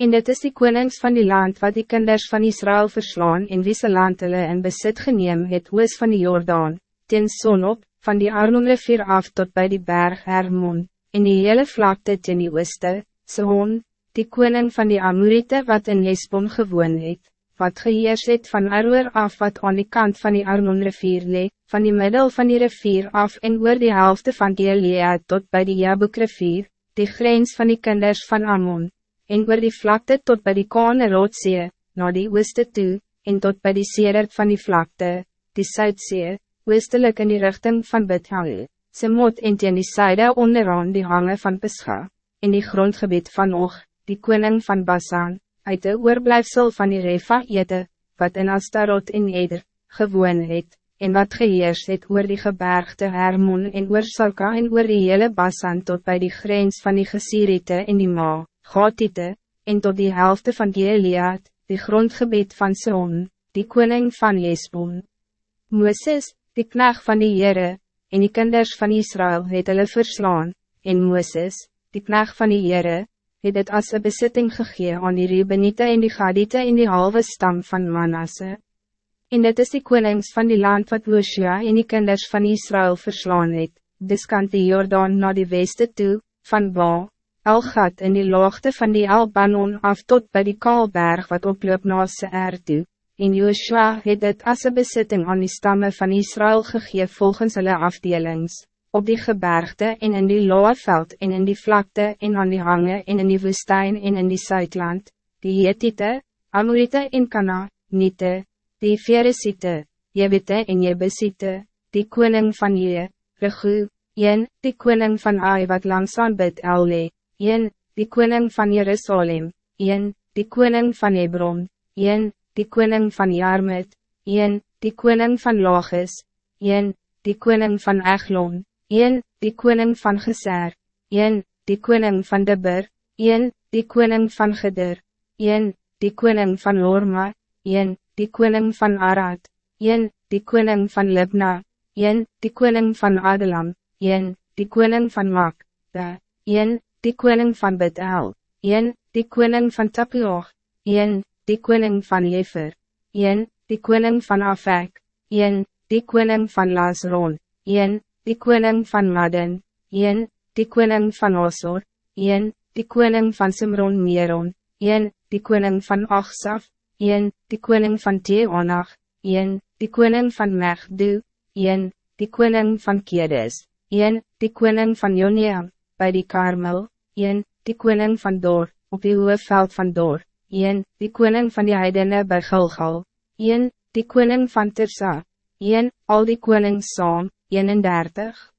En dit is die konings van die land wat die kinders van Israël verslaan en wie land hulle in besit geneem het oos van die Jordaan, ten sonop, van die Arnonrivier af tot bij die berg Hermon, en die hele vlakte ten die ooste, Sehon, die koning van die Amorite wat in Lesbon gewoon het, wat geheers het van Aroer af wat aan die kant van die Arnonrivier le, van die middel van die rivier af en oor die helft van Gilead tot bij die Jabukrivier, die grens van die kinders van Ammon, en oor die vlakte tot bij die Kane Roodsee, na die ooste toe, en tot bij die Seerert van die vlakte, die Zuidsee, oostelijk in die richting van Bethel, se mot en teen die syde onderaan die hange van Pescha, in die grondgebied van Og, die koning van Basan, uit de oorblijfsel van die Refa Ede, wat in Astarot in Eder, gewoon het, en wat geheers het oor die gebergte Hermon en oor Salka en oor die hele Basan tot bij die grens van die Gesirite in die Maa. Gatite, en tot die helft van Gilead, die grondgebied van Seon, die koning van Jesbon. Mooses, die knecht van die Heere, en die kinders van Israël het hulle verslaan, en Mooses, die knecht van die Heere, het het as een besitting gegee aan die Rubenite en die Gadite en die halve stam van Manasse. En dit is die konings van die land wat Hoshea en die kinders van Israël verslaan het, dis kant die Jordaan na die weste toe, van Baal, Elgat in die laagte van die Albanon af tot bij die Kaalberg wat oploop na Seer toe, en Joshua het het as een besitting aan die stammen van Israël gegeven volgens hulle afdelings, op die gebergte en in die Loaveld en in die vlakte en aan die hange en in die woestijn en in die Zuidland, die Hetite, Amorite en Kana, Nite, die Veresite, Jebite en Jebesite, die koning van Je, Regu, Jen, die koning van Ai wat langs aan bid Ellee, 1. Die koning van Jerusalem, 1. Die koning van Hebron, 1. Die koning van Jarmet, 1. Die koning van Logis, 1. Die koning van Eglon, 1. Die koning van Geser, 1. Die koning van Debber, 1. Die koning van Geder, 1. Die koning van Lorma, 1. Die koning van Arad, 1. Die koning van Libna, 1. Die koning van Adelam, 1. Die koning van Mak, 1 die koning van Bethel, 1, die koning van Tapioch, 1, die koning van Jefer, 1, die koning van Afek, 1, die koning van Lasron, 1, die koning van Madden, 1, die koning van Osor, 1, die koning van Simron Meron, 1, die koning van Achsaf, 1, die koning van Theonach, 1, die koning van Megdu, 1, die koning van Kedes, 1, die koning van Joneam, bij die Karmel, 1, die koning van Dor, op die veld van Dor, 1, die koning van die heidene bij Gilgal, 1, die koning van Tirsa, 1, al die konings saam, 31.